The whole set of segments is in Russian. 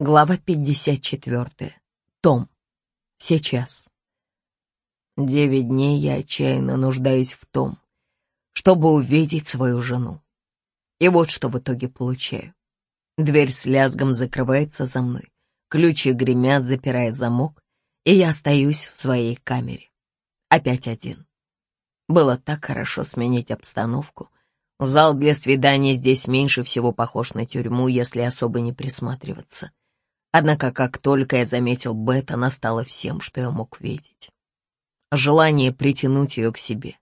Глава 54. Том. Сейчас. Девять дней я отчаянно нуждаюсь в том, чтобы увидеть свою жену. И вот что в итоге получаю. Дверь с лязгом закрывается за мной, ключи гремят, запирая замок, и я остаюсь в своей камере. Опять один. Было так хорошо сменить обстановку. Зал для свидания здесь меньше всего похож на тюрьму, если особо не присматриваться. Однако, как только я заметил Бет, она стала всем, что я мог видеть. Желание притянуть ее к себе,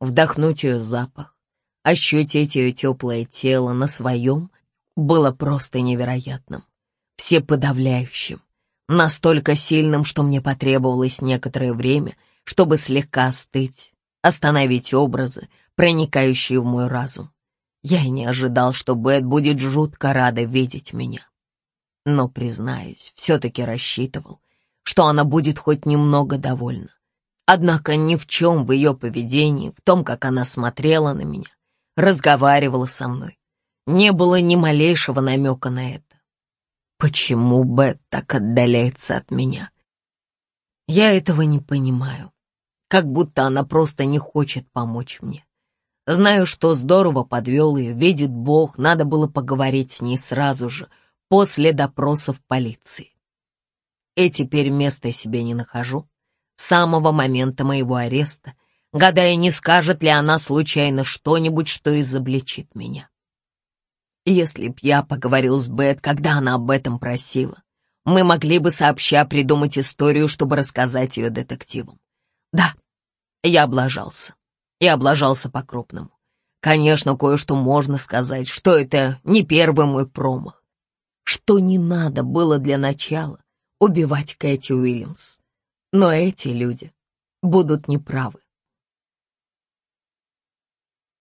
вдохнуть ее запах, ощутить ее теплое тело на своем было просто невероятным, всеподавляющим, настолько сильным, что мне потребовалось некоторое время, чтобы слегка остыть, остановить образы, проникающие в мой разум. Я и не ожидал, что Бет будет жутко рада видеть меня но, признаюсь, все-таки рассчитывал, что она будет хоть немного довольна. Однако ни в чем в ее поведении, в том, как она смотрела на меня, разговаривала со мной, не было ни малейшего намека на это. Почему Бет так отдаляется от меня? Я этого не понимаю, как будто она просто не хочет помочь мне. Знаю, что здорово подвел ее, видит Бог, надо было поговорить с ней сразу же — после допросов полиции. И теперь места себе не нахожу. С самого момента моего ареста, гадая, не скажет ли она случайно что-нибудь, что изобличит меня. Если б я поговорил с Бет, когда она об этом просила, мы могли бы сообща придумать историю, чтобы рассказать ее детективам. Да, я облажался. И облажался по-крупному. Конечно, кое-что можно сказать, что это не первый мой промах что не надо было для начала убивать Кэти Уильямс. Но эти люди будут неправы.